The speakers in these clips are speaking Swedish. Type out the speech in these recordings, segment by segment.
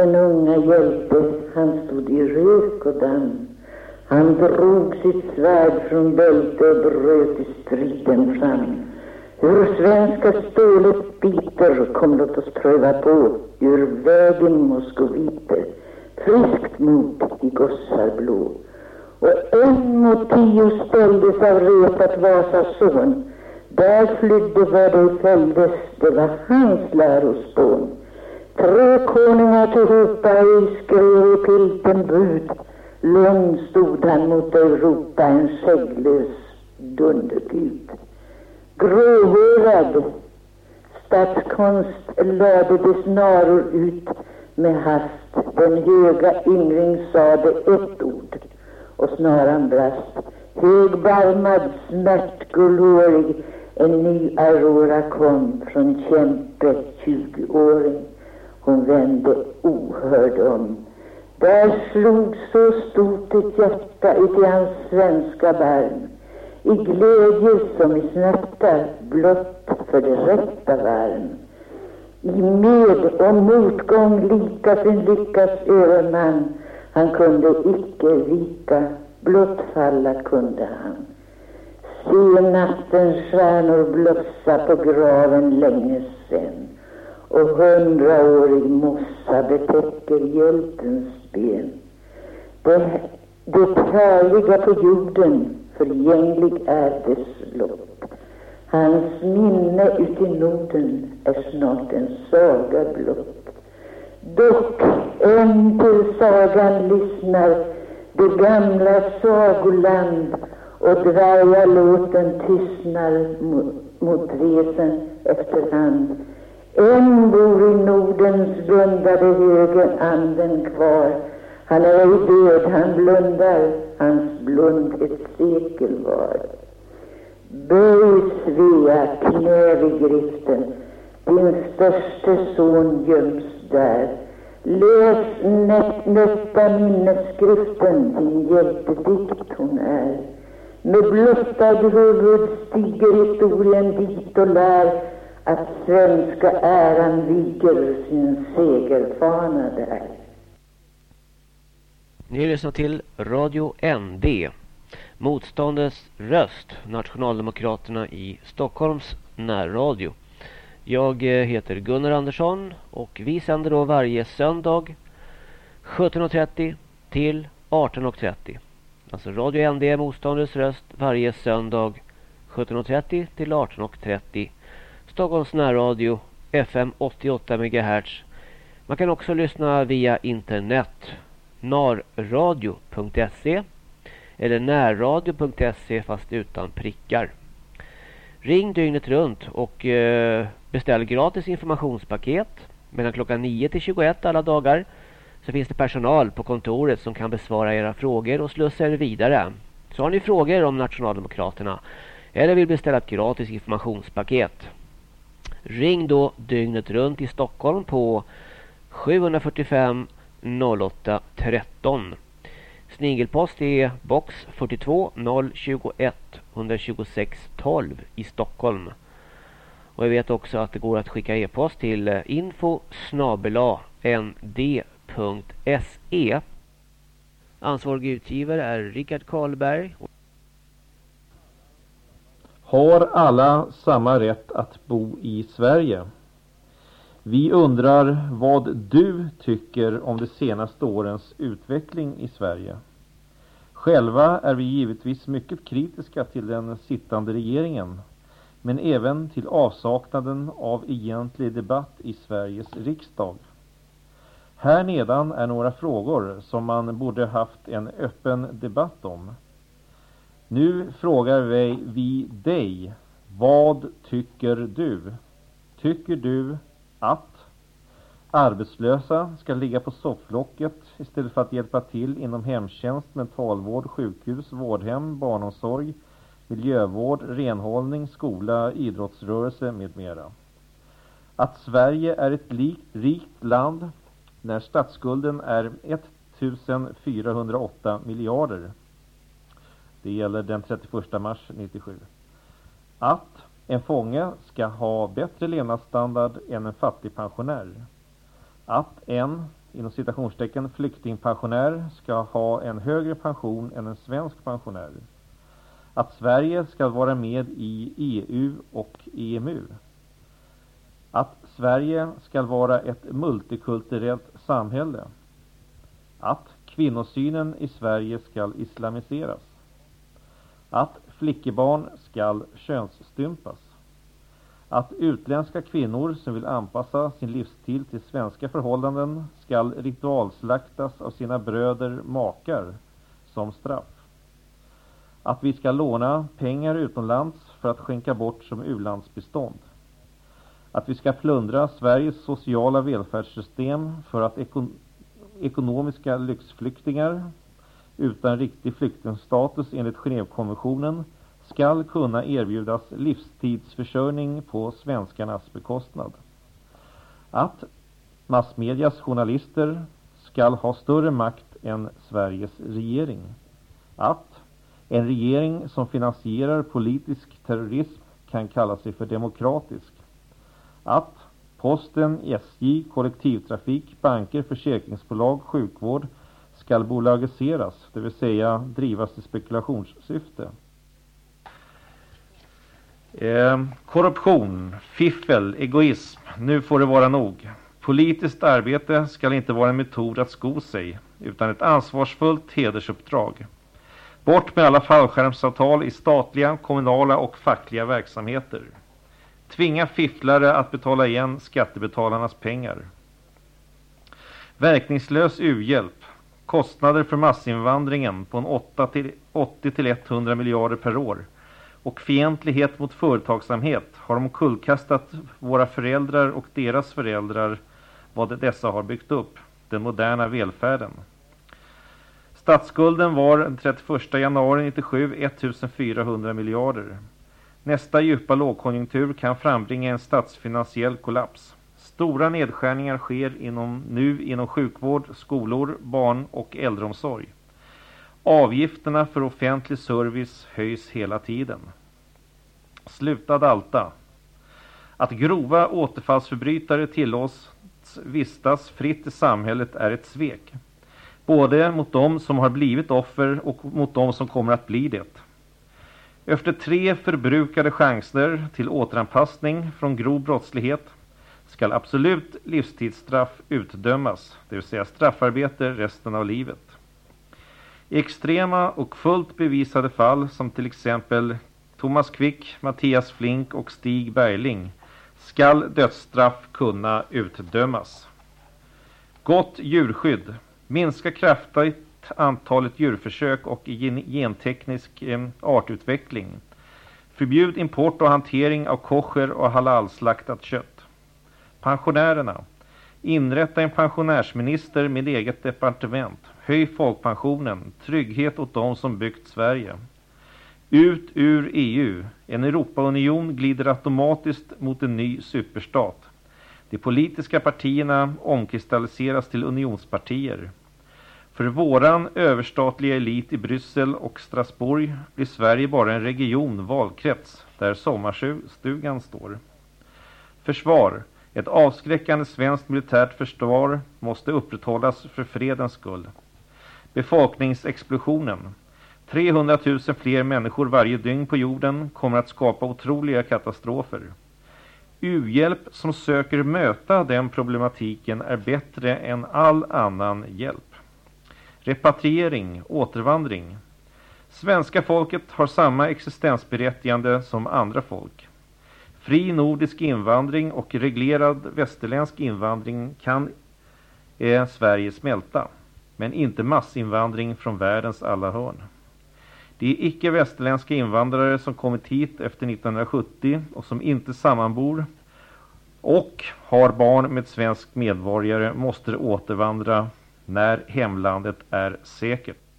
Den unga hjälte, han stod i rök och damm. Han drog sitt svärd från bälte och bröt i striden fram. Hur svenska stålet biter, kom låt oss pröva på, ur vägen moskoviter, friskt mod i gossar blå. Och en mot tio ställdes av repat Vasas son. Där flydde vad det följdes, det var hans lärospån. Tre konungar tillhopa i skrev i pilten bud. Lugn stod han mot Europa, en skägglös dundergud. Gråhårad statskonst lade de snaror ut med hast. Den höga yngling sade ett ord och snaran brast. Högbarmad, smärtgullhårig, en ny Aurora kom från kämpe, tjugoåring. Hon vände ohörd om. Där slog så stort ett hjärta uti hans svenska barm. I glädje som i smärta, blott för det rätta varm. I med och motgång lika sin lyckas överman. Han kunde icke vika, blott falla kunde han. Se nattens stjärnor blossa på graven länge sen och hundraårig mossa betäcker hjältens ben. Det, det härliga på jorden förgänglig är dess lopp. Hans minne uti Norden är snart en saga blott. Dock än till sagan lyssnar det gamla sagoland och dvärgalåten tystnar mot, mot resen efterhand. Än bor i Nordens blundade höger anden kvar. Han är ej död, han blundar, hans blund ett sekel var. Böj, Svea, knä vid griften, din störste son göms där. Läs nästa minnesskriften, din hjältedikt hon är. Med blottad huvud stiger historien dit och lär att svenska äran viker sin segerfana där. Ni lyssnar till Radio ND. Motståndets röst, Nationaldemokraterna i Stockholms närradio. Jag eh, heter Gunnar Andersson och vi sänder då varje söndag 17.30 till 18.30. Alltså Radio ND Motståndets röst varje söndag 17.30 till 18.30. Stockholms närradio FM 88 MHz. Man kan också lyssna via internet narradio.se eller närradio.se fast utan prickar. Ring dygnet runt och eh, beställ gratis informationspaket mellan klockan 9 till 21 alla dagar. Så finns det personal på kontoret som kan besvara era frågor och slussa er vidare. Så har ni frågor om Nationaldemokraterna eller vill beställa ett gratis informationspaket. Ring då dygnet runt i Stockholm på 745 08 13. Snigelpost är box 42 021 126 12 i Stockholm. Och jag vet också att det går att skicka e-post till info nd.se. Ansvarig utgivare är Rickard Karlberg. Har alla samma rätt att bo i Sverige? Vi undrar vad du tycker om de senaste årens utveckling i Sverige. Själva är vi givetvis mycket kritiska till den sittande regeringen, men även till avsaknaden av egentlig debatt i Sveriges riksdag. Här nedan är några frågor som man borde haft en öppen debatt om. Nu frågar vi, dig, vad tycker du? Tycker du att arbetslösa ska ligga på sofflocket istället för att hjälpa till inom hemtjänst, mentalvård, sjukhus, vårdhem, barnomsorg, miljövård, renhållning, skola, idrottsrörelse med mera. Att Sverige är ett rikt land när statsskulden är 1408 miljarder. Det gäller den 31 mars 97. Att en fånge ska ha bättre levnadsstandard än en fattig pensionär. Att en, inom citationstecken, flyktingpensionär ska ha en högre pension än en svensk pensionär. Att Sverige ska vara med i EU och EMU. Att Sverige ska vara ett multikulturellt samhälle. Att kvinnosynen i Sverige ska islamiseras. Att flickebarn skall könsstympas. Att utländska kvinnor som vill anpassa sin livsstil till svenska förhållanden skall ritualslaktas av sina bröder makar som straff. Att vi ska låna pengar utomlands för att skänka bort som ulandsbestånd. Att vi ska plundra Sveriges sociala välfärdssystem för att ekon ekonomiska lyxflyktingar utan riktig flyktingstatus enligt Genèvekonventionen skall kunna erbjudas livstidsförsörjning på svenskarnas bekostnad. Att massmedias journalister skall ha större makt än Sveriges regering. Att en regering som finansierar politisk terrorism kan kalla sig för demokratisk. Att posten, SJ, kollektivtrafik, banker, försäkringsbolag, sjukvård skall bolagiseras, det vill säga drivas i spekulationssyfte. Eh, korruption, fiffel, egoism. Nu får det vara nog. Politiskt arbete ska inte vara en metod att sko sig, utan ett ansvarsfullt hedersuppdrag. Bort med alla fallskärmsavtal i statliga, kommunala och fackliga verksamheter. Tvinga fifflare att betala igen skattebetalarnas pengar. Verkningslös u-hjälp. Kostnader för massinvandringen på en 80-100 miljarder per år och fientlighet mot företagsamhet har omkullkastat våra föräldrar och deras föräldrar vad dessa har byggt upp, den moderna välfärden. Statsskulden var den 31 januari 1997 1400 miljarder. Nästa djupa lågkonjunktur kan frambringa en statsfinansiell kollaps. Stora nedskärningar sker inom, nu inom sjukvård, skolor, barn och äldreomsorg. Avgifterna för offentlig service höjs hela tiden. Sluta dalta. Att grova återfallsförbrytare tillåts vistas fritt i samhället är ett svek. Både mot de som har blivit offer och mot de som kommer att bli det. Efter tre förbrukade chanser till återanpassning från grov brottslighet skall absolut livstidsstraff utdömas, det vill säga straffarbete resten av livet. I extrema och fullt bevisade fall som till exempel Thomas Quick, Mattias Flink och Stig Bergling skall dödsstraff kunna utdömas. Gott djurskydd. Minska kraftigt antalet djurförsök och genteknisk eh, artutveckling. Förbjud import och hantering av kosher och halalslaktat kött. Pensionärerna. Inrätta en pensionärsminister med eget departement. Höj folkpensionen. Trygghet åt de som byggt Sverige. Ut ur EU. En Europaunion glider automatiskt mot en ny superstat. De politiska partierna omkristalliseras till unionspartier. För våran överstatliga elit i Bryssel och Strasbourg blir Sverige bara en region, valkrets, där sommarstugan står. Försvar. Ett avskräckande svenskt militärt försvar måste upprätthållas för fredens skull. Befolkningsexplosionen. 300 000 fler människor varje dygn på jorden kommer att skapa otroliga katastrofer. U-hjälp som söker möta den problematiken är bättre än all annan hjälp. Repatriering, återvandring. Svenska folket har samma existensberättigande som andra folk. Fri nordisk invandring och reglerad västerländsk invandring kan eh, Sverige smälta. Men inte massinvandring från världens alla hörn. De icke-västerländska invandrare som kommit hit efter 1970 och som inte sammanbor och har barn med svensk medborgare måste återvandra när hemlandet är säkert.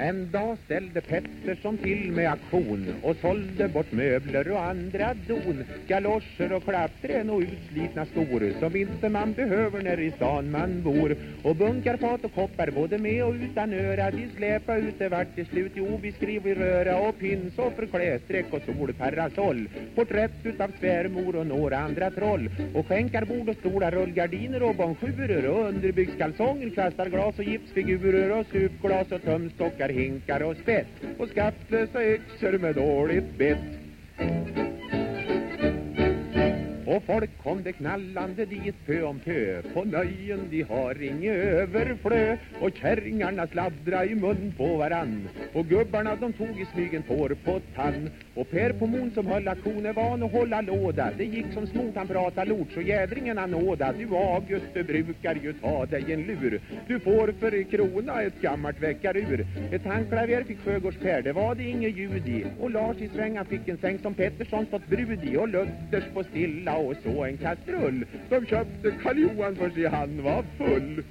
En dag ställde Pettersson till med aktion och sålde bort möbler och andra don. Galoscher och klappträn och utslitna skor som inte man behöver när i stan man bor. Och bunkar, fat och koppar både med och utan öra. De släpa ut det vart till slut i obeskrivlig röra och pinsoffer, klästräck och solparasoll. Porträtt utav svärmor och några andra troll. Och skänkarbord och stora rullgardiner och bonjurer och underbyggskalsonger, kastarglas och gipsfigurer och supglas och tömstockar, hinkar och spett. Och skattlösa yxor med dåligt bett. Och folk kom det knallande dit pö om pö På nöjen de har inget överflö Och kärringarna sladdra i mun på varann Och gubbarna de tog i smygen tår på tann och Per på mon som höll aktioner van att hålla låda. Det gick som smort han prata lort så jädringen han nåda. Du August du brukar ju ta dig en lur. Du får för krona ett gammalt väckarur. Ett handklaver fick Sjögårds Per det var det inget ljud i. Och Lars i svängan fick en säng som Pettersson stått brud i. Och Luthers på stilla och så en kastrull. De köpte Karl Johan för sig han var full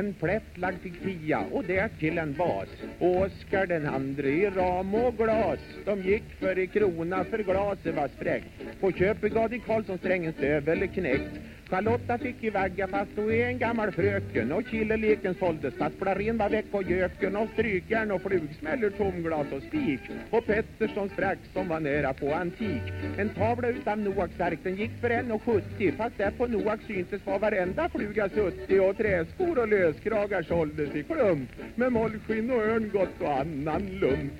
en plätt lagd till tia och därtill en bas Oskar den andre i ram och glas. De gick för i krona för glaset var spräckt På köpet gav de Karlsson strängen stövel knäckt Charlotta fick i vagga fast hon är en gammal fröken. Och killeleken såldes fast Flarin var väck och göken. Och strykjärn och flugsmäller, tomglas och spik. Och Petterssons frack som var nära på antik. En tavla utan Noaks ark den gick för en och 70 Fast där på Noaks syntes var varenda fluga suttig Och träskor och löskragar såldes i klump. Med mollskinn och örngott och annan lump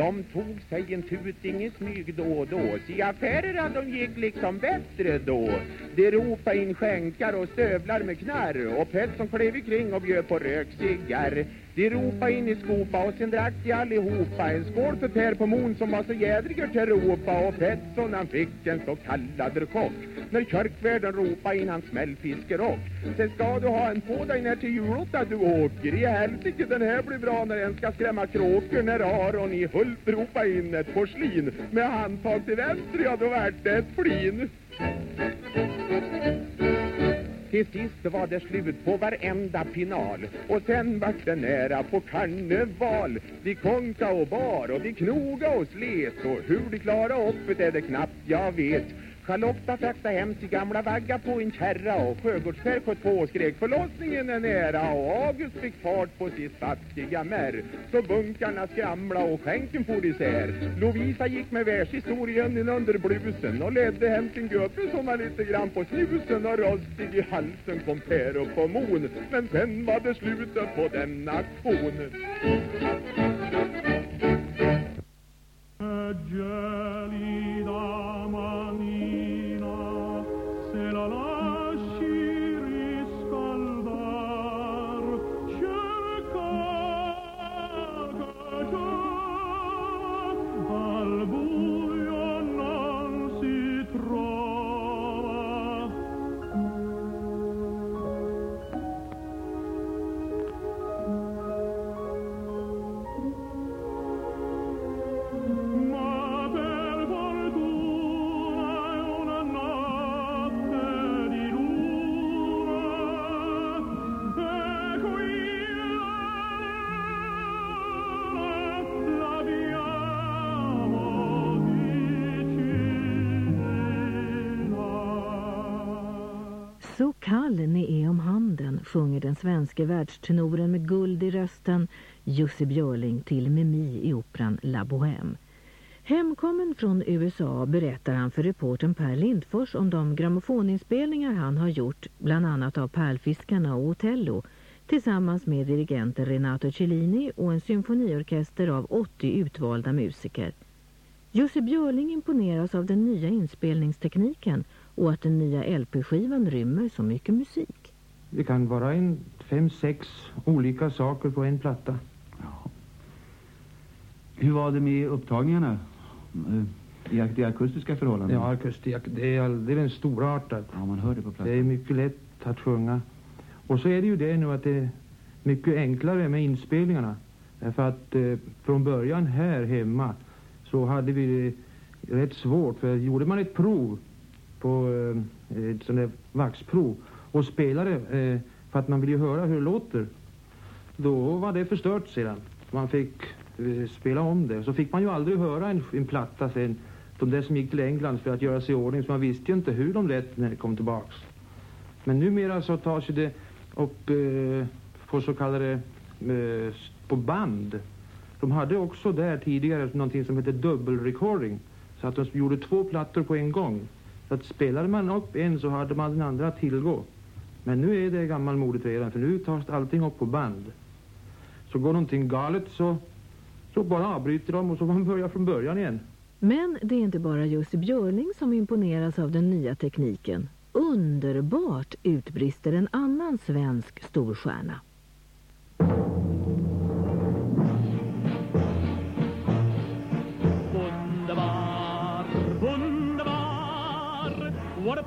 de tog sig en tuting i smyg då och då. Se affärerna de gick liksom bättre då. De ropa in skänkar och stövlar med knarr. Och Petson klev ikring och bjöd på rökcigarr de ropa in i skopa och sen drack de allihopa. En skål för Per på Mon som var så jädrig till ropa. Och Petson han fick en så kallad chock När kyrkvärden ropa in hans smällfiskerock. Sen ska du ha en på dig när till julotta du åker. I helsike den här blir bra när en ska skrämma kråkor. När Aron i Hult ropa in ett porslin. Med handtag till vänster, ja då vart det ett flin till sist var det slut på varenda final. Och sen vart det nära på karneval. De konka och bar och de knoga och slet. Och hur de klara upp det är det knappt jag vet. Charlotta fraktade hem till gamla vagga på en kärra och Sjögårdsfär sköt på och skrek förlossningen är nära och August fick fart på sitt fattiga märr så bunkarna skramla och skänken for isär. Lovisa gick med världshistorien in under blusen och ledde hem sin gubbe som var lite grann på snusen och rostig i halsen kom Per och på mon. Men sen var det slutet på den aktionen gelida svenske världstenoren med guld i rösten Jussi Björling till Mimi i operan La Bohème. Hemkommen från USA berättar han för reporten Per Lindfors om de grammofoninspelningar han har gjort bland annat av Pärlfiskarna och Otello tillsammans med dirigenten Renato Cellini och en symfoniorkester av 80 utvalda musiker. Jussi Björling imponeras av den nya inspelningstekniken och att den nya LP-skivan rymmer så mycket musik. Det kan vara en fem, sex olika saker på en platta. Hur var det med upptagningarna? Eh, I ak- de akustiska förhållanden? Ja, akustik, det är alldeles storartat. Ja, man hör det på Det plattan. är mycket lätt att sjunga. Och så är det ju det nu att det är mycket enklare med inspelningarna. Därför att eh, från början här hemma så hade vi det rätt svårt. För gjorde man ett prov på eh, ett sånt där vaxprov och spelade eh, för att man vill ju höra hur det låter. Då var det förstört sedan. Man fick eh, spela om det. Så fick man ju aldrig höra en, en platta sen. De där som gick till England för att göra sig i ordning. Så man visste ju inte hur de lät när de kom tillbaks. Men numera så tas ju det upp eh, på så kallade eh, på band. De hade också där tidigare någonting som hette dubbelrecording. Så att de gjorde två plattor på en gång. Så att spelade man upp en så hade man den andra att tillgå. Men nu är det gammalmodigt redan för nu tas allting upp på band. Så går någonting galet så, så bara avbryter de och så får man börja från början igen. Men det är inte bara Jussi Björling som imponeras av den nya tekniken. Underbart utbrister en annan svensk storstjärna. Wunderbar, wunderbar, what a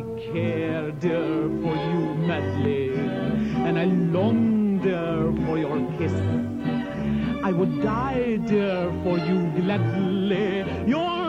I care, dear, for you madly, and I long, dear, for your kiss. I would die, dear, for you gladly. You're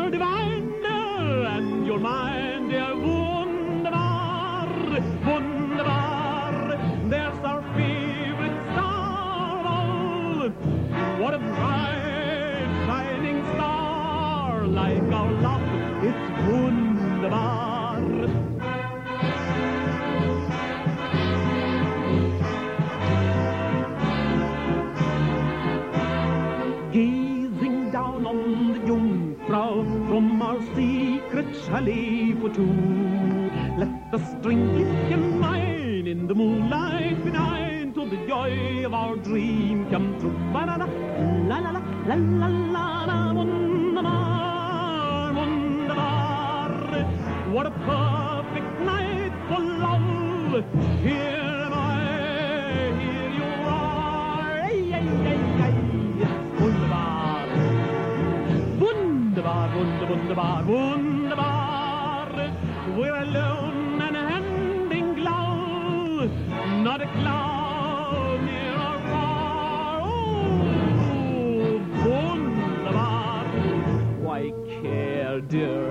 for two. Let the string in mine in the moonlight benign till the joy of our dream come true. Ba-da-da, la la la, la la la la, wunderbar, wunderbar. What a perfect night for love. Here am I, here you are. Ay, ay, ay, ay. Wunderbar. Wunderbar, wunder, wunderbar, wunderbar. Dear,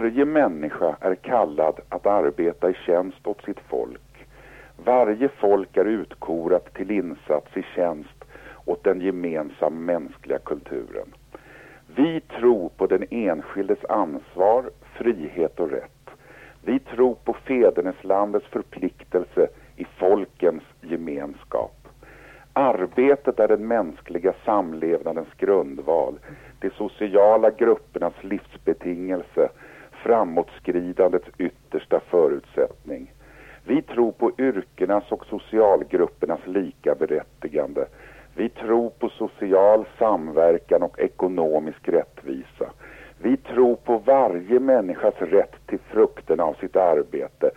Varje människa är kallad att arbeta i tjänst åt sitt folk. Varje folk är utkorat till insats i tjänst åt den gemensamma mänskliga kulturen. Vi tror på den enskildes ansvar, frihet och rätt. Vi tror på fäderneslandets förpliktelse i folkens gemenskap. Arbetet är den mänskliga samlevnadens grundval, de sociala gruppernas livsbetingelse, framåtskridandets yttersta förutsättning. Vi tror på yrkenas och socialgruppernas lika berättigande. Vi tror på social samverkan och ekonomisk rättvisa. Vi tror på varje människas rätt till frukterna av sitt arbete,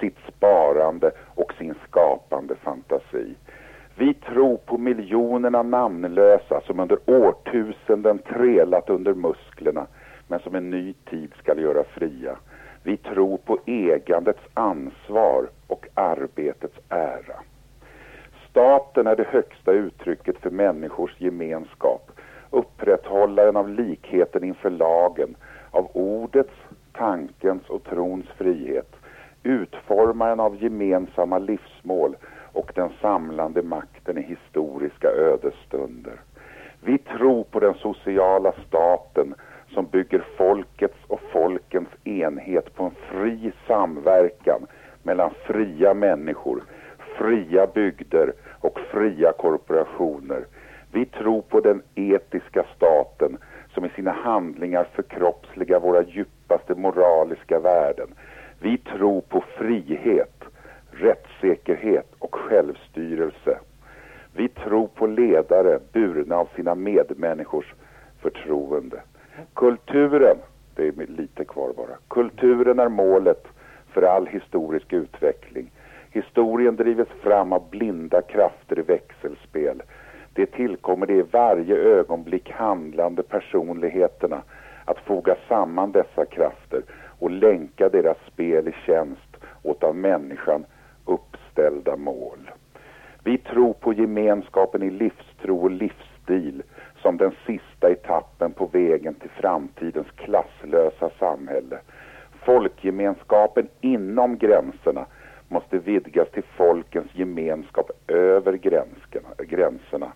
sitt sparande och sin skapande fantasi. Vi tror på miljonerna namnlösa som under årtusenden trelat under musklerna men som en ny tid skall göra fria. Vi tror på ägandets ansvar och arbetets ära. Staten är det högsta uttrycket för människors gemenskap, upprätthållaren av likheten inför lagen, av ordets, tankens och trons frihet, utformaren av gemensamma livsmål och den samlande makten i historiska ödesstunder. Vi tror på den sociala staten som bygger folkets och folkens enhet på en fri samverkan mellan fria människor, fria bygder och fria korporationer. Vi tror på den etiska staten som i sina handlingar förkroppsligar våra djupaste moraliska värden. Vi tror på frihet, rättssäkerhet och självstyrelse. Vi tror på ledare burna av sina medmänniskors förtroende. Kulturen, det är lite kvar bara. Kulturen är målet för all historisk utveckling. Historien drivs fram av blinda krafter i växelspel. Det tillkommer det i varje ögonblick handlande personligheterna att foga samman dessa krafter och länka deras spel i tjänst åt av människan uppställda mål. Vi tror på gemenskapen i livstro och livsstil som den sista etappen på vägen till framtidens klasslösa samhälle. Folkgemenskapen inom gränserna måste vidgas till folkens gemenskap över gränserna.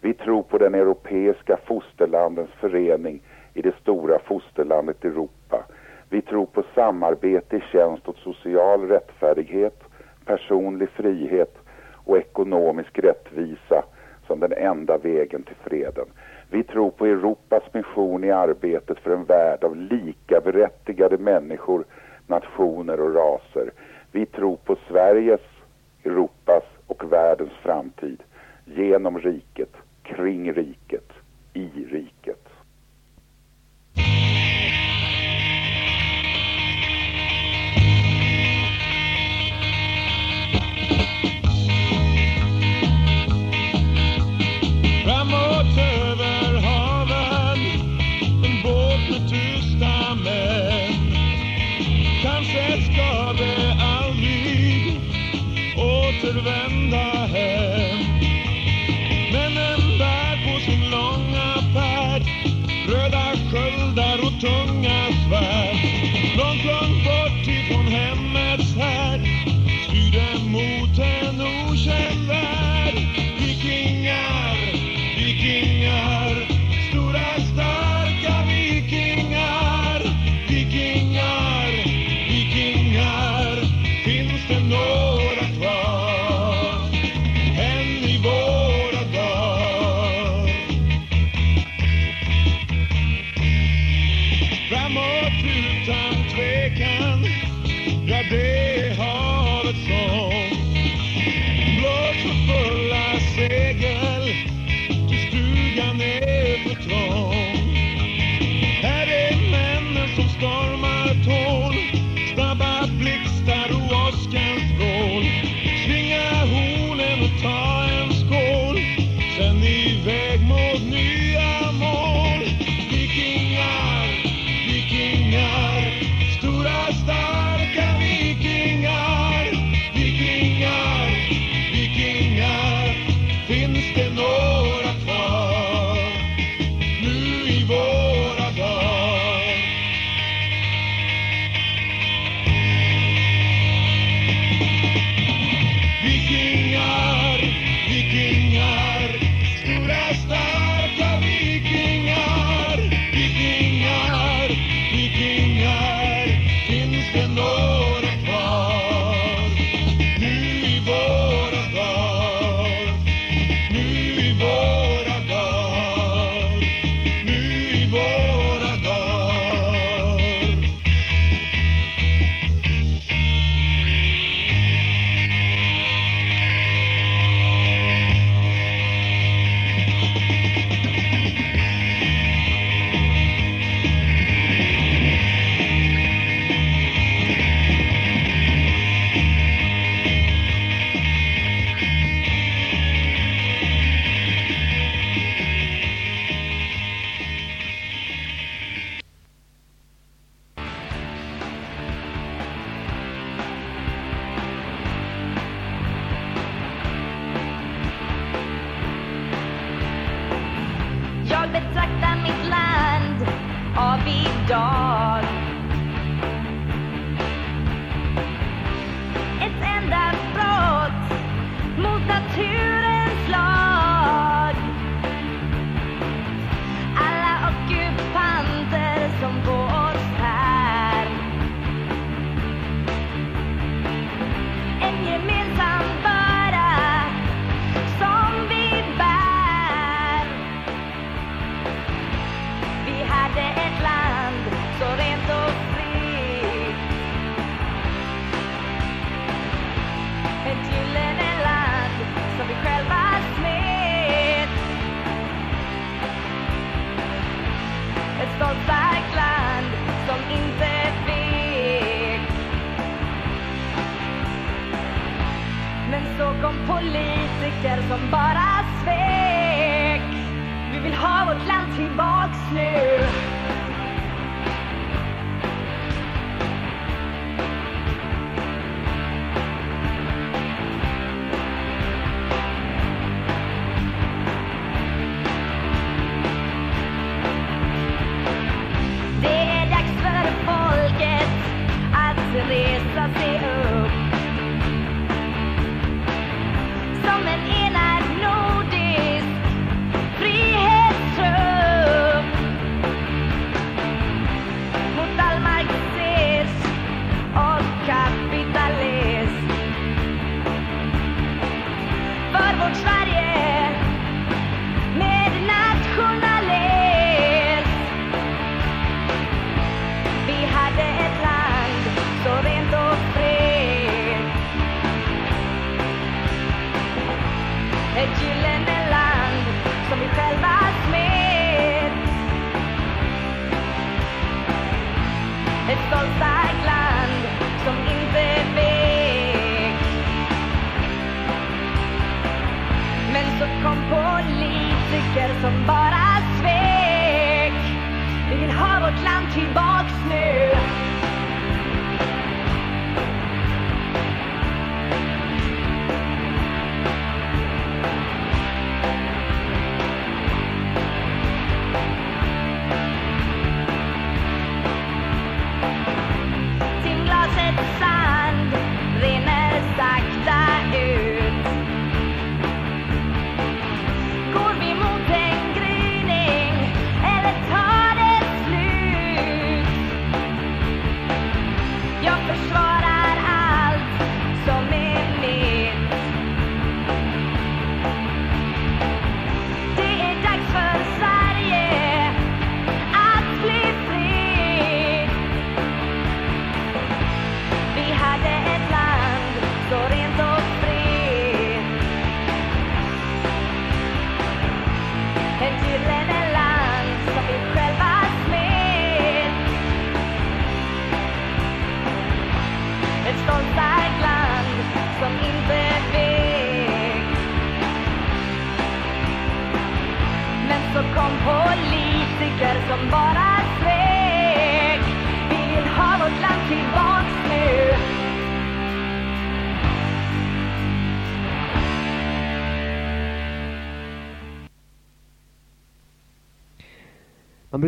Vi tror på den europeiska fosterlandens förening i det stora fosterlandet Europa. Vi tror på samarbete i tjänst åt social rättfärdighet, personlig frihet och ekonomisk rättvisa som den enda vägen till freden. Vi tror på Europas mission i arbetet för en värld av lika berättigade människor, nationer och raser. Vi tror på Sveriges, Europas och världens framtid genom riket, kring riket, i riket.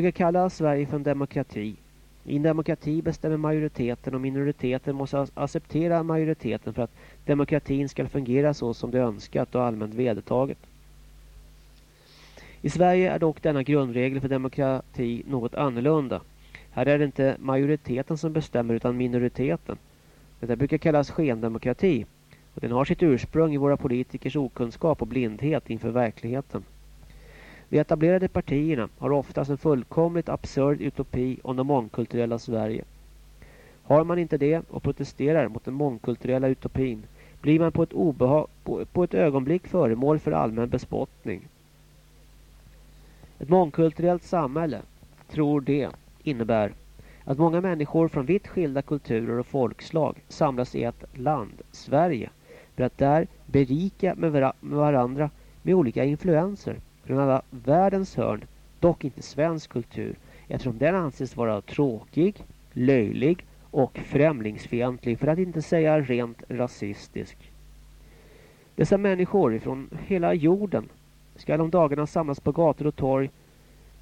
Brukar kalla Sverige för en demokrati. I en demokrati bestämmer majoriteten och minoriteten måste acceptera majoriteten för att demokratin ska fungera så som det är önskat och allmänt vedertaget. I Sverige är dock denna grundregel för demokrati något annorlunda. Här är det inte majoriteten som bestämmer utan minoriteten. Detta brukar kallas skendemokrati och den har sitt ursprung i våra politikers okunskap och blindhet inför verkligheten. De etablerade partierna har oftast en fullkomligt absurd utopi om det mångkulturella Sverige. Har man inte det och protesterar mot den mångkulturella utopin blir man på ett, obehag, på, på ett ögonblick föremål för allmän bespottning. Ett mångkulturellt samhälle, tror det, innebär att många människor från vitt skilda kulturer och folkslag samlas i ett land, Sverige, för att där berika med varandra med olika influenser från alla världens hörn, dock inte svensk kultur, eftersom den anses vara tråkig, löjlig och främlingsfientlig, för att inte säga rent rasistisk. Dessa människor från hela jorden ska om dagarna samlas på gator och torg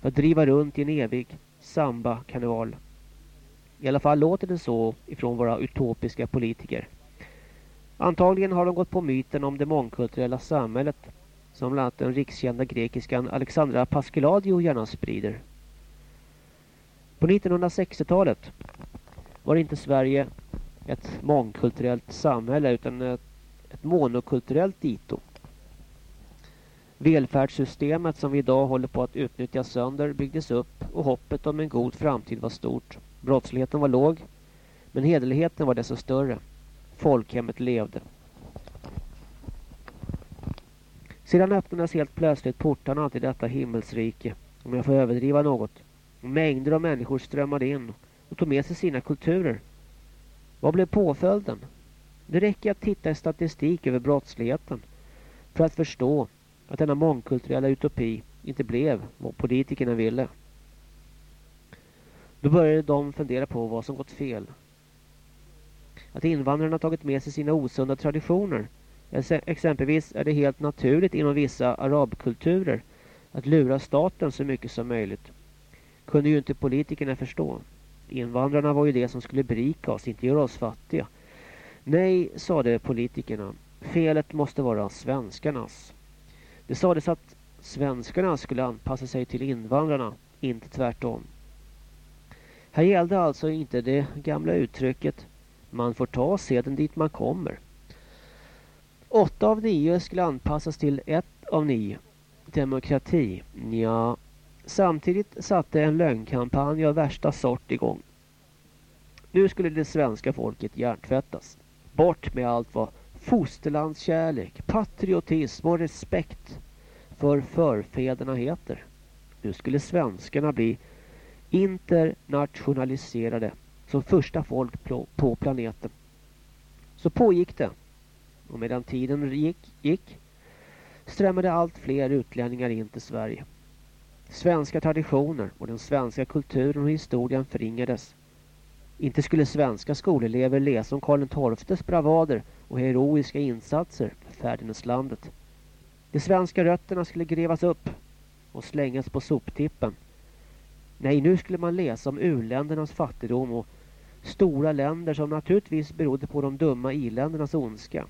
för att driva runt i en evig samba-karneval. I alla fall låter det så ifrån våra utopiska politiker. Antagligen har de gått på myten om det mångkulturella samhället som bland annat den rikskända grekiskan Alexandra Pascaladio gärna sprider. På 1960-talet var inte Sverige ett mångkulturellt samhälle utan ett, ett monokulturellt dito. Välfärdssystemet som vi idag håller på att utnyttja sönder byggdes upp och hoppet om en god framtid var stort. Brottsligheten var låg men hederligheten var desto större. Folkhemmet levde. Sedan öppnades helt plötsligt portarna till detta himmelsrike, om jag får överdriva något. Mängder av människor strömmade in och tog med sig sina kulturer. Vad blev påföljden? Det räcker att titta i statistik över brottsligheten för att förstå att denna mångkulturella utopi inte blev vad politikerna ville. Då började de fundera på vad som gått fel. Att invandrarna tagit med sig sina osunda traditioner Exempelvis är det helt naturligt inom vissa arabkulturer att lura staten så mycket som möjligt. Kunde ju inte politikerna förstå. Invandrarna var ju det som skulle berika oss, inte göra oss fattiga. Nej, sade politikerna. Felet måste vara svenskarnas. Det sades att svenskarna skulle anpassa sig till invandrarna, inte tvärtom. Här gällde alltså inte det gamla uttrycket man får ta seden dit man kommer. Åtta av nio skulle anpassas till ett av nio. Demokrati, ja. Samtidigt satte en lögnkampanj av värsta sort igång. Nu skulle det svenska folket hjärntvättas. Bort med allt vad fosterlandskärlek, patriotism och respekt för förfäderna heter. Nu skulle svenskarna bli internationaliserade som första folk på planeten. Så pågick det. Och medan tiden gick, gick strömmade allt fler utlänningar in till Sverige. Svenska traditioner och den svenska kulturen och historien förringades. Inte skulle svenska skolelever läsa om Karl XIIs bravader och heroiska insatser för fäderneslandet. De svenska rötterna skulle grävas upp och slängas på soptippen. Nej, nu skulle man läsa om urländernas fattigdom och stora länder som naturligtvis berodde på de dumma iländernas ondska.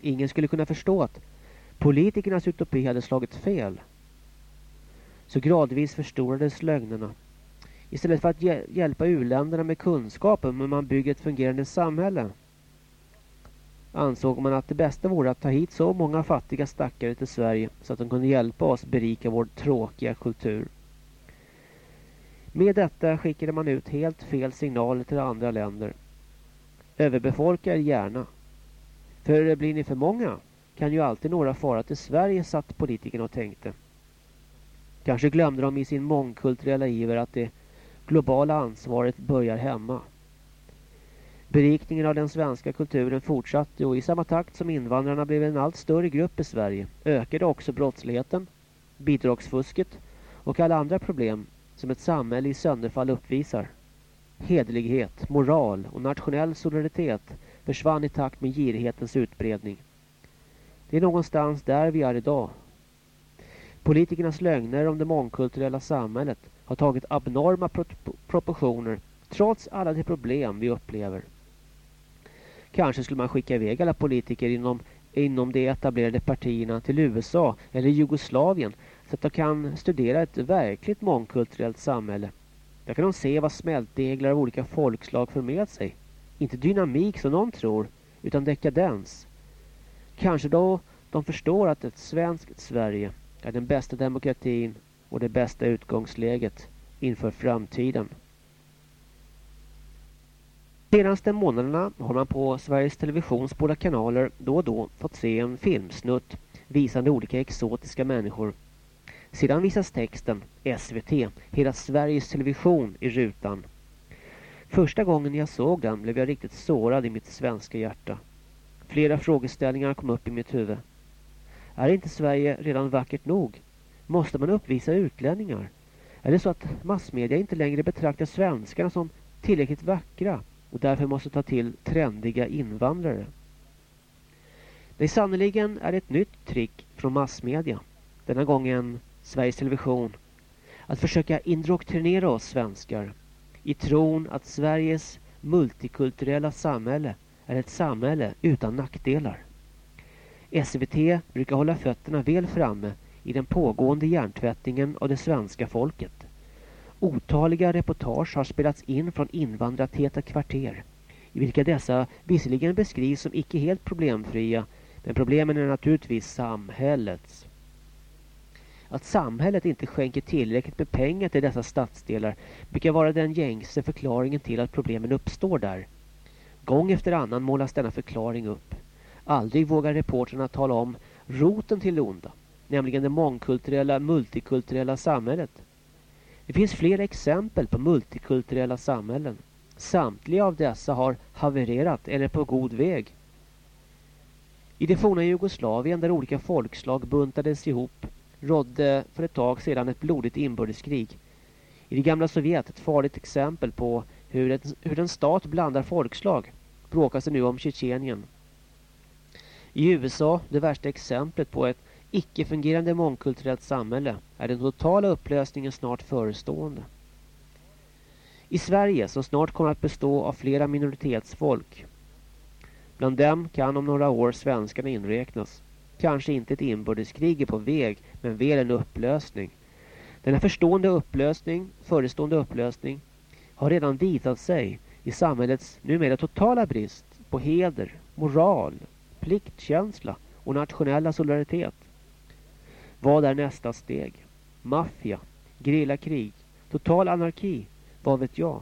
Ingen skulle kunna förstå att politikernas utopi hade slagit fel. Så gradvis förstorades lögnerna. Istället för att hjälpa uländerna med kunskapen om hur man bygger ett fungerande samhälle ansåg man att det bästa vore att ta hit så många fattiga stackare till Sverige så att de kunde hjälpa oss berika vår tråkiga kultur. Med detta skickade man ut helt fel signaler till andra länder. Överbefolka er gärna. För blir ni för många kan ju alltid några fara till Sverige satt politikerna och tänkte. Kanske glömde de i sin mångkulturella iver att det globala ansvaret börjar hemma. Berikningen av den svenska kulturen fortsatte och i samma takt som invandrarna blev en allt större grupp i Sverige ökade också brottsligheten, bidragsfusket och alla andra problem som ett samhälle i sönderfall uppvisar. Hederlighet, moral och nationell solidaritet försvann i takt med girighetens utbredning. Det är någonstans där vi är idag. Politikernas lögner om det mångkulturella samhället har tagit abnorma pro proportioner trots alla de problem vi upplever. Kanske skulle man skicka iväg alla politiker inom, inom de etablerade partierna till USA eller Jugoslavien så att de kan studera ett verkligt mångkulturellt samhälle. Där kan de se vad smältdeglar av olika folkslag för med sig. Inte dynamik som någon tror, utan dekadens. Kanske då de förstår att ett svenskt Sverige är den bästa demokratin och det bästa utgångsläget inför framtiden. De Senaste månaderna har man på Sveriges Televisions båda kanaler då och då fått se en filmsnutt visande olika exotiska människor. Sedan visas texten SVT, hela Sveriges Television i rutan. Första gången jag såg den blev jag riktigt sårad i mitt svenska hjärta. Flera frågeställningar kom upp i mitt huvud. Är inte Sverige redan vackert nog? Måste man uppvisa utlänningar? Är det så att massmedia inte längre betraktar svenskarna som tillräckligt vackra och därför måste ta till trendiga invandrare? Nej, sannoliken är det ett nytt trick från massmedia. Denna gången Sveriges Television. Att försöka indoktrinera oss svenskar i tron att Sveriges multikulturella samhälle är ett samhälle utan nackdelar. SVT brukar hålla fötterna väl framme i den pågående hjärntvättningen av det svenska folket. Otaliga reportage har spelats in från invandrartäta kvarter i vilka dessa visserligen beskrivs som icke helt problemfria men problemen är naturligtvis samhällets. Att samhället inte skänker tillräckligt med pengar till dessa stadsdelar brukar vara den gängse förklaringen till att problemen uppstår där. Gång efter annan målas denna förklaring upp. Aldrig vågar reporterna tala om roten till det onda, nämligen det mångkulturella, multikulturella samhället. Det finns flera exempel på multikulturella samhällen. Samtliga av dessa har havererat eller är på god väg. I det forna Jugoslavien där olika folkslag buntades ihop rådde för ett tag sedan ett blodigt inbördeskrig. I det gamla Sovjet ett farligt exempel på hur, ett, hur en stat blandar folkslag bråkar sig nu om Tjetjenien. I USA, det värsta exemplet på ett icke-fungerande mångkulturellt samhälle, är den totala upplösningen snart förestående. I Sverige, som snart kommer att bestå av flera minoritetsfolk, bland dem kan om några år svenskarna inräknas. Kanske inte ett inbördeskrig är på väg, men väl en upplösning. Denna förstående upplösning, förestående upplösning, har redan visat sig i samhällets numera totala brist på heder, moral, pliktkänsla och nationella solidaritet. Vad är nästa steg? Maffia, krig, total anarki, vad vet jag?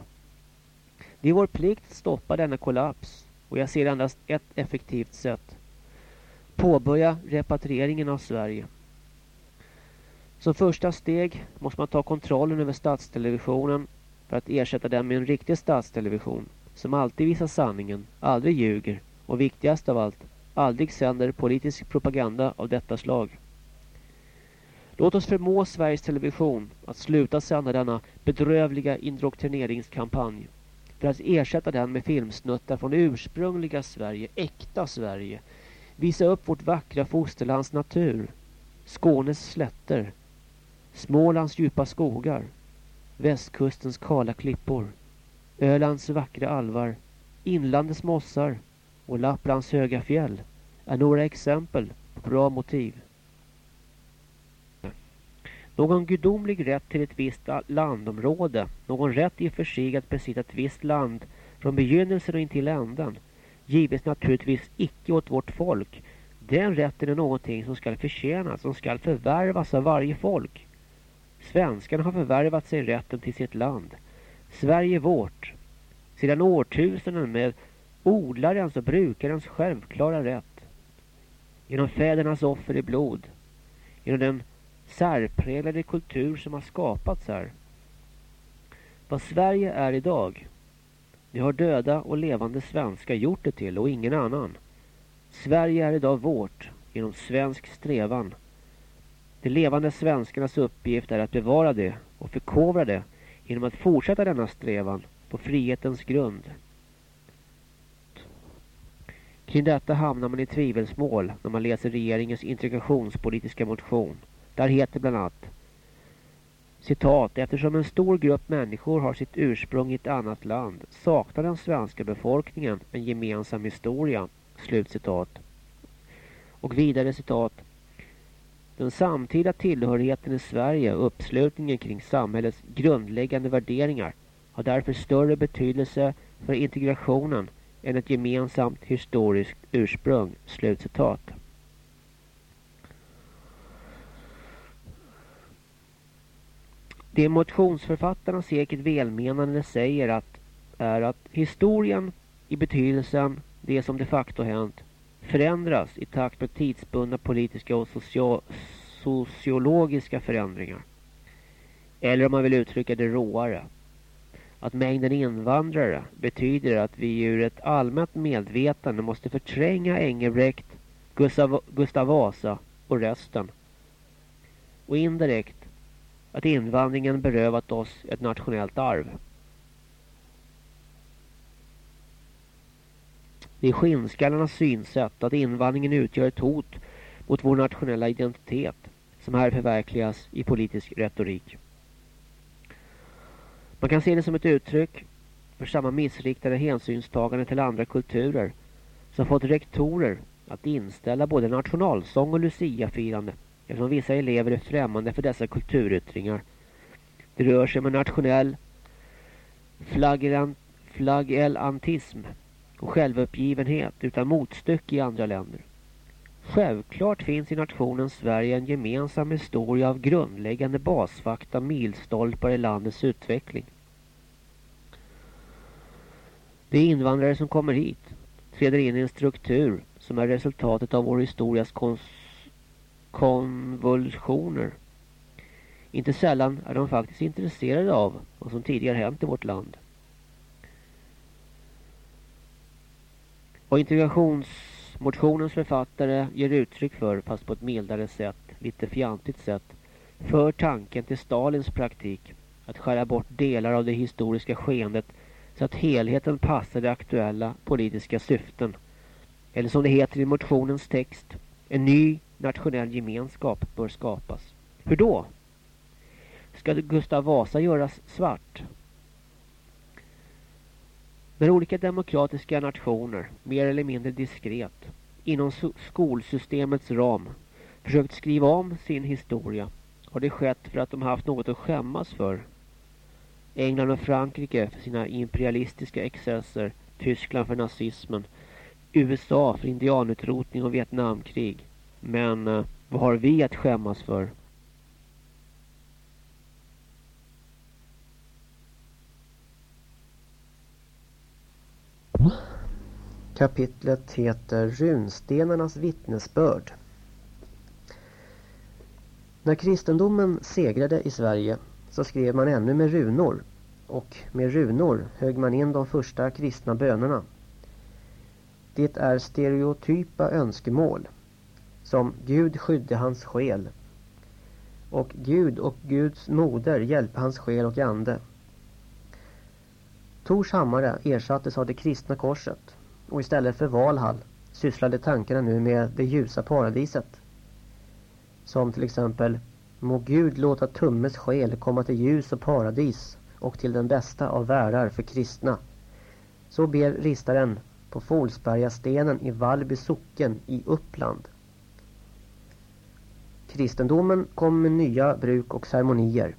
Det är vår plikt att stoppa denna kollaps och jag ser endast ett effektivt sätt. Påbörja repatrieringen av Sverige. Som första steg måste man ta kontrollen över statstelevisionen för att ersätta den med en riktig statstelevision som alltid visar sanningen, aldrig ljuger och viktigast av allt aldrig sänder politisk propaganda av detta slag. Låt oss förmå Sveriges Television att sluta sända denna bedrövliga indoktrineringskampanj för att ersätta den med filmsnuttar från det ursprungliga Sverige, äkta Sverige. Visa upp vårt vackra fosterlands natur, Skånes slätter, Smålands djupa skogar, västkustens kala klippor, Ölands vackra alvar, inlandets mossar och Lapplands höga fjäll är några exempel på bra motiv. Någon gudomlig rätt till ett visst landområde, någon rätt i och för sig att besitta ett visst land från begynnelsen och intill änden, gives naturligtvis icke åt vårt folk. Den rätten är någonting som skall förtjänas, som skall förvärvas av varje folk. Svenskarna har förvärvat sig rätten till sitt land. Sverige vårt. Sedan årtusenden med odlarens och brukarens självklara rätt. Genom fädernas offer i blod. Genom den särpräglade kultur som har skapats här. Vad Sverige är idag, det har döda och levande svenskar gjort det till och ingen annan. Sverige är idag vårt genom svensk strävan. De levande svenskarnas uppgift är att bevara det och förkovra det genom att fortsätta denna strävan på frihetens grund. Kring detta hamnar man i tvivelsmål när man läser regeringens integrationspolitiska motion. Där heter bland annat Citat, eftersom en stor grupp människor har sitt ursprung i ett annat land saknar den svenska befolkningen en gemensam historia. Slutcitat. Och vidare citat. Den samtida tillhörigheten i Sverige och uppslutningen kring samhällets grundläggande värderingar har därför större betydelse för integrationen än ett gemensamt historiskt ursprung. Slutcitat. Det motionsförfattarna säkert välmenande säger att är att historien i betydelsen det som de facto hänt förändras i takt med tidsbundna politiska och socio sociologiska förändringar. Eller om man vill uttrycka det råare. Att mängden invandrare betyder att vi ur ett allmänt medvetande måste förtränga Engelbrekt, Gustav, Gustav Vasa och resten. Och indirekt att invandringen berövat oss ett nationellt arv. Det är skinnskallarnas synsätt att invandringen utgör ett hot mot vår nationella identitet som här förverkligas i politisk retorik. Man kan se det som ett uttryck för samma missriktade hänsynstagande till andra kulturer som fått rektorer att inställa både nationalsång och luciafirande eftersom vissa elever är främmande för dessa kulturyttringar. Det rör sig om en nationell flagellantism och självuppgivenhet utan motstycke i andra länder. Självklart finns i nationen Sverige en gemensam historia av grundläggande basfakta milstolpar i landets utveckling. De invandrare som kommer hit träder in i en struktur som är resultatet av vår historias konvulsioner. Inte sällan är de faktiskt intresserade av vad som tidigare hänt i vårt land. Och integrationsmotionens författare ger uttryck för, fast på ett mildare sätt, lite fjantigt sätt, för tanken till Stalins praktik att skära bort delar av det historiska skeendet så att helheten passar de aktuella politiska syften. Eller som det heter i motionens text, en ny nationell gemenskap bör skapas. Hur då? Ska Gustav Vasa göras svart? När olika demokratiska nationer, mer eller mindre diskret, inom skolsystemets ram försökt skriva om sin historia har det skett för att de haft något att skämmas för. England och Frankrike för sina imperialistiska excesser, Tyskland för nazismen, USA för indianutrotning och Vietnamkrig. Men eh, vad har vi att skämmas för? Kapitlet heter Runstenarnas vittnesbörd. När kristendomen segrade i Sverige så skrev man ännu med runor och med runor högg man in de första kristna bönerna. Det är stereotypa önskemål. Som Gud skydde hans själ. Och Gud och Guds moder hjälpe hans själ och ande. Tors hammare ersattes av det kristna korset. Och istället för Valhall sysslade tankarna nu med det ljusa paradiset. Som till exempel Må Gud låta Tummes själ komma till ljus och paradis och till den bästa av världar för kristna. Så ber ristaren på Folsbergastenen i Vallby socken i Uppland. Kristendomen kom med nya bruk och ceremonier.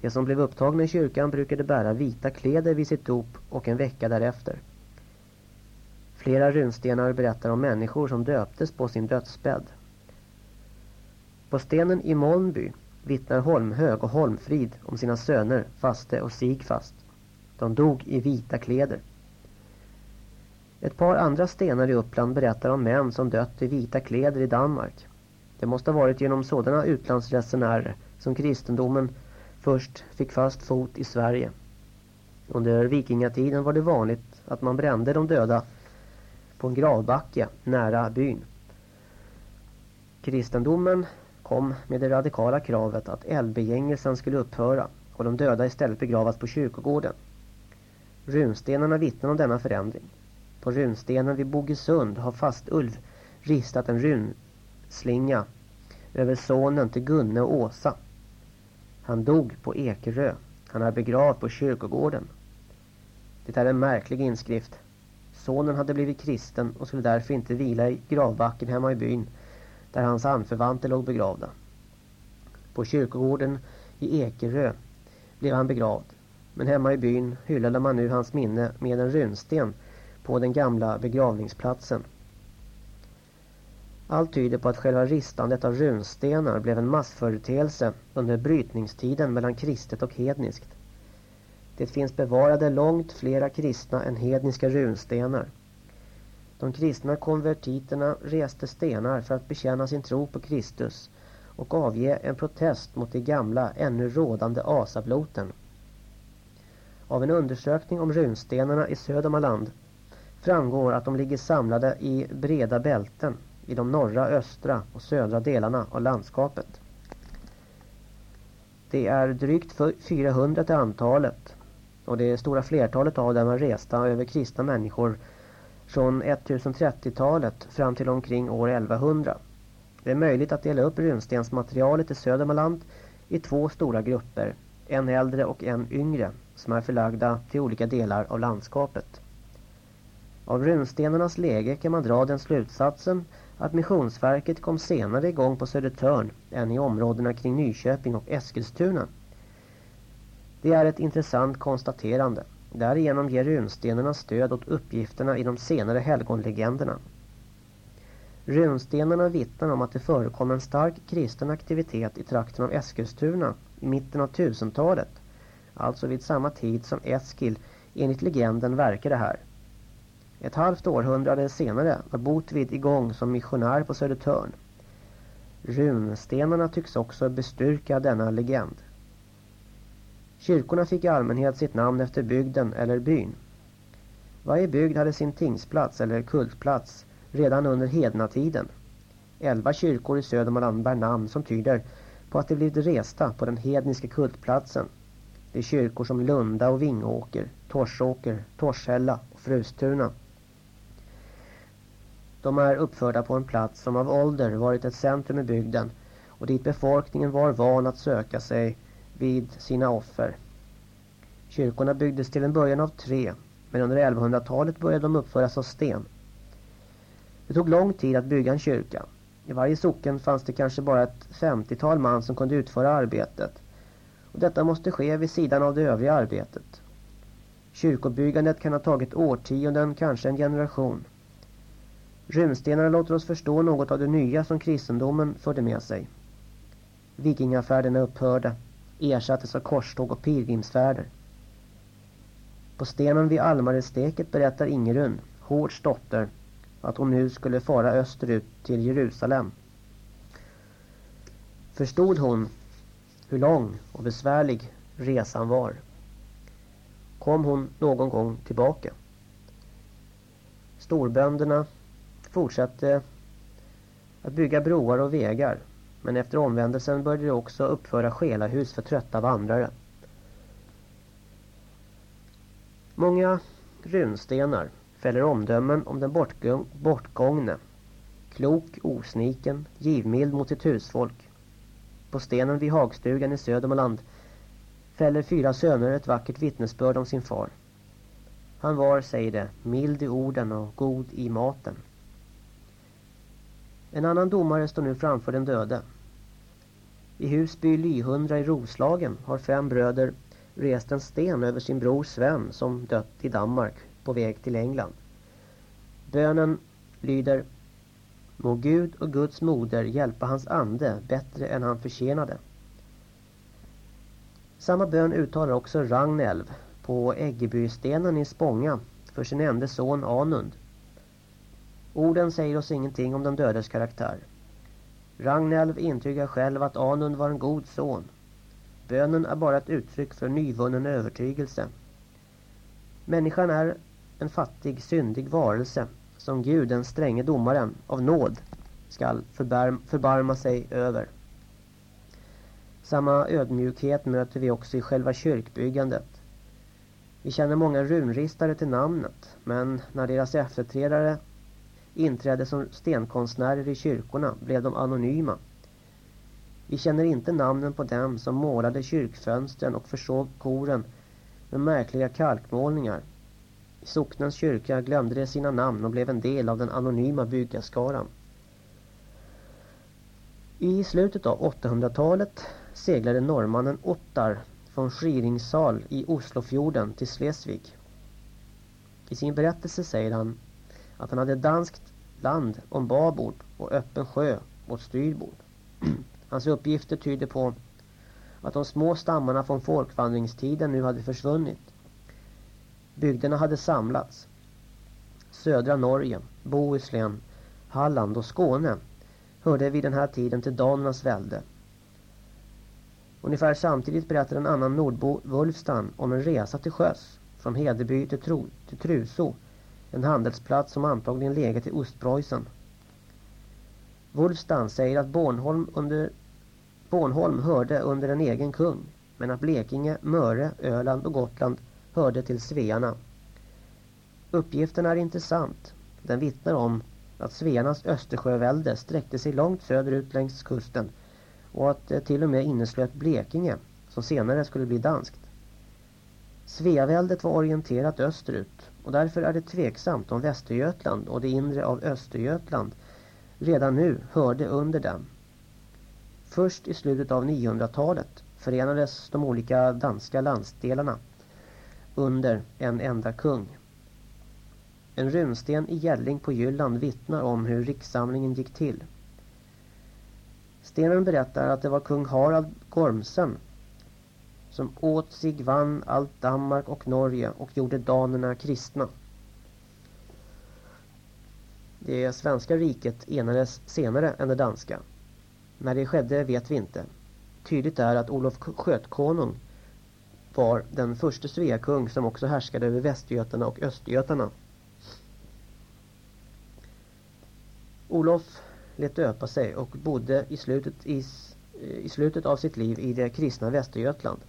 De som blev upptagna i kyrkan brukade bära vita kläder vid sitt dop och en vecka därefter. Flera runstenar berättar om människor som döptes på sin dödsbädd. På stenen i Molnby vittnar Holmhög och Holmfrid om sina söner Faste och Sigfast. De dog i vita kläder. Ett par andra stenar i Uppland berättar om män som dött i vita kläder i Danmark. Det måste ha varit genom sådana utlandsresenärer som kristendomen först fick fast fot i Sverige. Under vikingatiden var det vanligt att man brände de döda på en gravbacke nära byn. Kristendomen kom med det radikala kravet att eldbegängelsen skulle upphöra och de döda istället begravas på kyrkogården. Runstenarna vittnar om denna förändring. På runstenen vid Bogesund har Fastulv ristat en runslinga över sonen till Gunne och Åsa. Han dog på Ekerö. Han är begravd på kyrkogården. Det är en märklig inskrift. Sonen hade blivit kristen och skulle därför inte vila i gravbacken hemma i byn där hans anförvanter låg begravda. På kyrkogården i Ekerö blev han begravd. Men hemma i byn hyllade man nu hans minne med en runsten på den gamla begravningsplatsen. Allt tyder på att själva ristandet av runstenar blev en massföreteelse under brytningstiden mellan kristet och hedniskt. Det finns bevarade långt flera kristna än hedniska runstenar. De kristna konvertiterna reste stenar för att bekänna sin tro på Kristus och avge en protest mot de gamla, ännu rådande asabloten. Av en undersökning om runstenarna i Södermanland framgår att de ligger samlade i breda bälten i de norra, östra och södra delarna av landskapet. Det är drygt 400 till antalet och det stora flertalet av dem är resta över kristna människor från 1030-talet fram till omkring år 1100. Det är möjligt att dela upp runstensmaterialet i Södermanland i två stora grupper, en äldre och en yngre, som är förlagda till olika delar av landskapet. Av runstenarnas läge kan man dra den slutsatsen att Missionsverket kom senare igång på Södertörn än i områdena kring Nyköping och Eskilstuna. Det är ett intressant konstaterande. Därigenom ger runstenarna stöd åt uppgifterna i de senare helgonlegenderna. Runstenarna vittnar om att det förekom en stark kristen aktivitet i trakten av Eskilstuna i mitten av 1000-talet, alltså vid samma tid som Eskil enligt legenden verkade här. Ett halvt århundrade senare var Botvid igång som missionär på Södertörn. Runstenarna tycks också bestyrka denna legend. Kyrkorna fick i allmänhet sitt namn efter bygden eller byn. Varje bygd hade sin tingsplats eller kultplats redan under hednatiden. Elva kyrkor i Södermanland bär namn som tyder på att de blivit resta på den hedniska kultplatsen. Det är kyrkor som Lunda och Vingåker, Torsåker, Torshälla och Frustuna. De är uppförda på en plats som av ålder varit ett centrum i bygden och dit befolkningen var van att söka sig vid sina offer. Kyrkorna byggdes till en början av tre, men under 1100-talet började de uppföras av sten. Det tog lång tid att bygga en kyrka. I varje socken fanns det kanske bara ett 50-tal man som kunde utföra arbetet. Och detta måste ske vid sidan av det övriga arbetet. Kyrkobyggandet kan ha tagit årtionden, kanske en generation. Runstenarna låter oss förstå något av det nya som kristendomen förde med sig. Vikingafärderna upphörde ersattes av korståg och pilgrimsfärder. På stenen vid Almaresteket berättar Ingerun, Hårds dotter, att hon nu skulle fara österut till Jerusalem. Förstod hon hur lång och besvärlig resan var? Kom hon någon gång tillbaka? Storbönderna fortsatte att bygga broar och vägar. Men efter omvändelsen började de också uppföra själahus för trötta vandrare. Många runstenar fäller omdömen om den bortgångne. Klok, osniken, givmild mot sitt husfolk. På stenen vid Hagstugan i Södermanland fäller fyra söner ett vackert vittnesbörd om sin far. Han var, säger det, mild i orden och god i maten. En annan domare står nu framför den döde. I Husby Lyhundra i Roslagen har fem bröder rest en sten över sin bror Sven som dött i Danmark på väg till England. Bönen lyder Må Gud och Guds moder hjälpa hans ande bättre än han förtjänade. Samma bön uttalar också Ragnälv på Äggebystenen i Spånga för sin enda son Anund. Orden säger oss ingenting om den dödes karaktär. Ragnälv intygar själv att Anund var en god son. Bönen är bara ett uttryck för nyvunnen övertygelse. Människan är en fattig, syndig varelse som Gud, den stränge domaren, av nåd skall förbarma sig över. Samma ödmjukhet möter vi också i själva kyrkbyggandet. Vi känner många runristare till namnet, men när deras efterträdare inträdde som stenkonstnärer i kyrkorna blev de anonyma. Vi känner inte namnen på dem som målade kyrkfönstren och försåg koren med märkliga kalkmålningar. I socknens kyrka glömde de sina namn och blev en del av den anonyma byggarskaran. I slutet av 800-talet seglade norrmannen Ottar från Skiringsal i Oslofjorden till Slesvig. I sin berättelse säger han att han hade danskt land om babord och öppen sjö mot styrbord. Hans uppgifter tyder på att de små stammarna från folkvandringstiden nu hade försvunnit. Bygderna hade samlats. Södra Norge, Bohuslän, Halland och Skåne hörde vid den här tiden till danernas välde. Ungefär samtidigt berättar en annan nordbo, Wulfstan, om en resa till sjöss från Hedeby till, Tro, till Truso, en handelsplats som antagligen legat i Ostpreussen. Wulfstan säger att Bornholm, under, Bornholm hörde under en egen kung, men att Blekinge, Möre, Öland och Gotland hörde till Svearna. Uppgiften är intressant. Den vittnar om att Svearnas Östersjövälde sträckte sig långt söderut längs kusten och att det till och med inneslöt Blekinge som senare skulle bli danskt. Sveaväldet var orienterat österut och därför är det tveksamt om Västergötland och det inre av Östergötland redan nu hörde under den. Först i slutet av 900-talet förenades de olika danska landsdelarna under en enda kung. En runsten i Gälling på Jylland vittnar om hur rikssamlingen gick till. Stenen berättar att det var kung Harald Gormsen som åt sig vann allt Danmark och Norge och gjorde danerna kristna. Det svenska riket enades senare än det danska. När det skedde vet vi inte. Tydligt är att Olof Skötkonung var den första Sveakung som också härskade över Västgötarna och Östgötarna. Olof lät döpa sig och bodde i slutet, i, i slutet av sitt liv i det kristna Västergötland.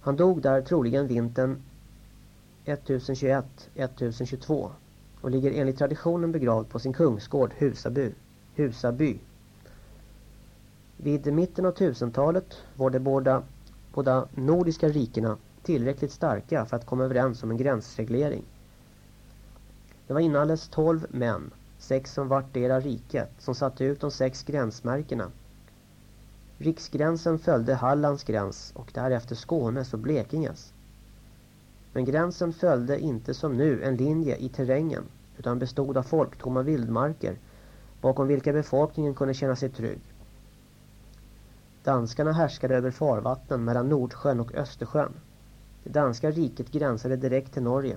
Han dog där troligen vintern 1021-1022 och ligger enligt traditionen begravd på sin kungsgård Husaby. Husaby. Vid mitten av 1000-talet var de båda, båda nordiska rikena tillräckligt starka för att komma överens om en gränsreglering. Det var inalles tolv män sex som vartdera riket, som satte ut de sex gränsmärkena. Riksgränsen följde Hallands gräns och därefter Skånes och Blekinges. Men gränsen följde inte som nu en linje i terrängen utan bestod av folktomma vildmarker bakom vilka befolkningen kunde känna sig trygg. Danskarna härskade över farvattnen mellan Nordsjön och Östersjön. Det danska riket gränsade direkt till Norge.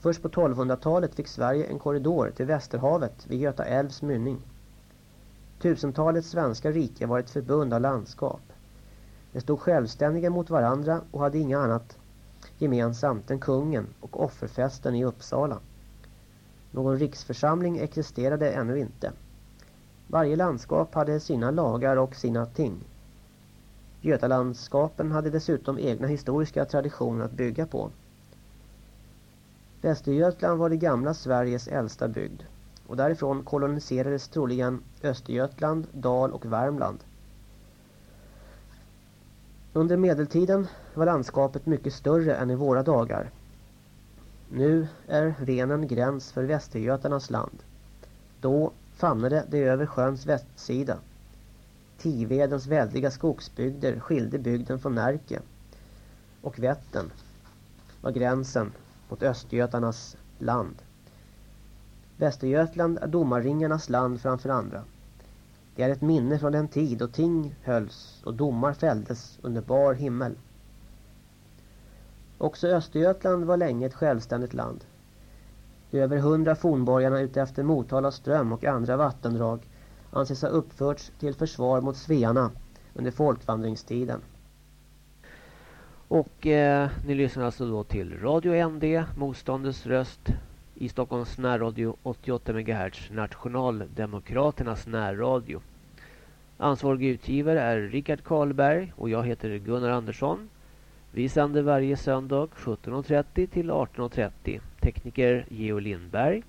Först på 1200-talet fick Sverige en korridor till Västerhavet vid Göta älvs mynning. Tusentalet svenska rike var ett förbund av landskap. De stod självständiga mot varandra och hade inga annat gemensamt än kungen och offerfesten i Uppsala. Någon riksförsamling existerade ännu inte. Varje landskap hade sina lagar och sina ting. Götalandskapen hade dessutom egna historiska traditioner att bygga på. Västergötland var det gamla Sveriges äldsta bygd och därifrån koloniserades troligen Östergötland, Dal och Värmland. Under medeltiden var landskapet mycket större än i våra dagar. Nu är Venen gräns för Västergötarnas land. Då famnade det över sjöns västsida. Tivedens väldiga skogsbygder skilde bygden från Närke. Och Vättern var gränsen mot Östergötarnas land. Västergötland är domarringarnas land framför andra. Det är ett minne från den tid då ting hölls och domar fälldes under bar himmel. Också Östergötland var länge ett självständigt land. De över hundra fornborgarna ute efter Motala ström och andra vattendrag anses ha uppförts till försvar mot svearna under folkvandringstiden. Och eh, ni lyssnar alltså då till Radio ND, motståndets röst i Stockholms närradio 88 MHz, Nationaldemokraternas närradio. Ansvarig utgivare är Rickard Karlberg och jag heter Gunnar Andersson. Vi sänder varje söndag 17.30 till 18.30. Tekniker Geo Lindberg.